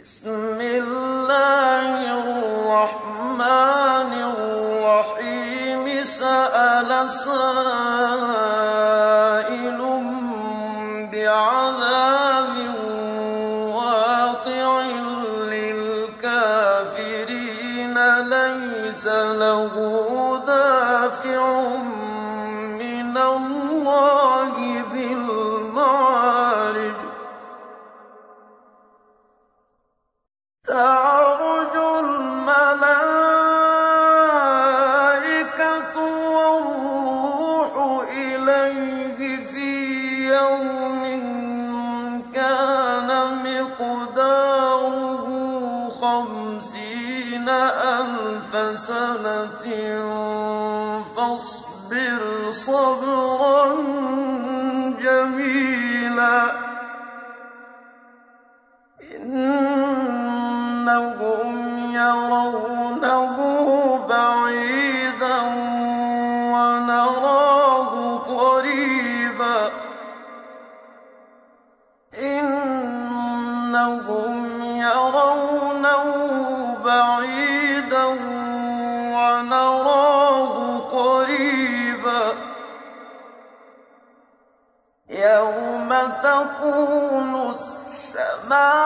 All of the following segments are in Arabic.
بسم الله الرحمن الرحيم. سأل سائل بعذاب واقع للكافرين ليس له دافع تعرج الملائكة والروح إليه في يوم كان مقداره خمسين ألف سنة فاصبر صبرا جميلا إنهم يرونه بعيدا ونراه قريبا. إنهم يرونه بعيدا ونراه قريبا. يوم السماء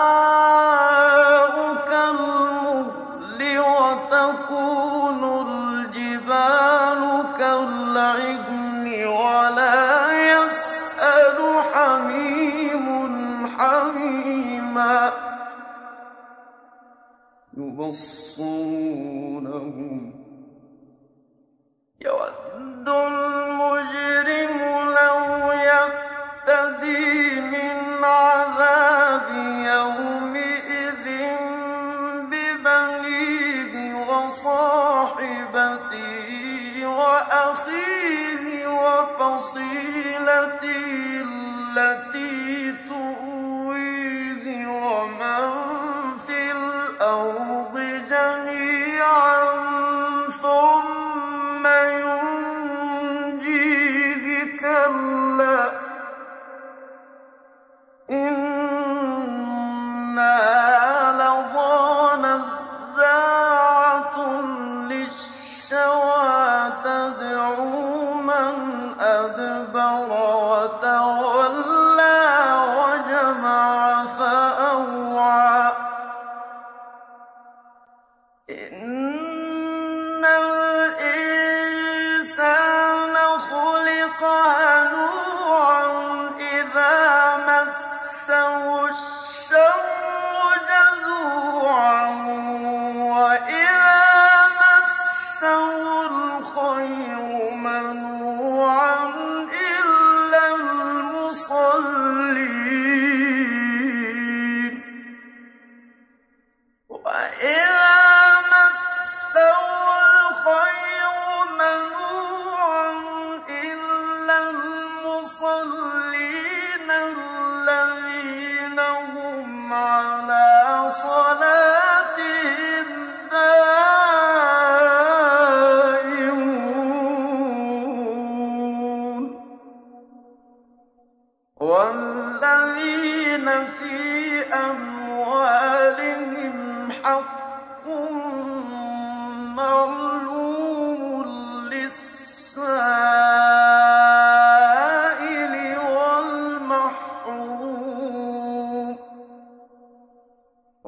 يبصرونهم. يود المجرم لو يفتدي من عذاب يومئذ ببنيه وصاحبته وأخيه وفصيلته التي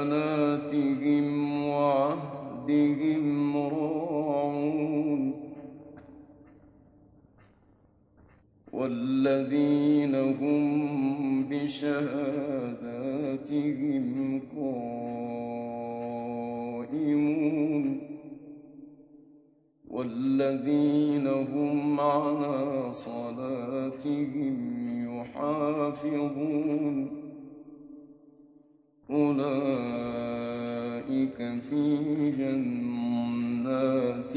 وَأَمَانَاتِهِمْ وَعَهْدِهِمْ رَاعُونَ وَالَّذِينَ هُمْ بِشَهَادَاتِهِمْ قَائِمُونَ والذين هم على صلاتهم يحافظون أولئك أولئك في جنات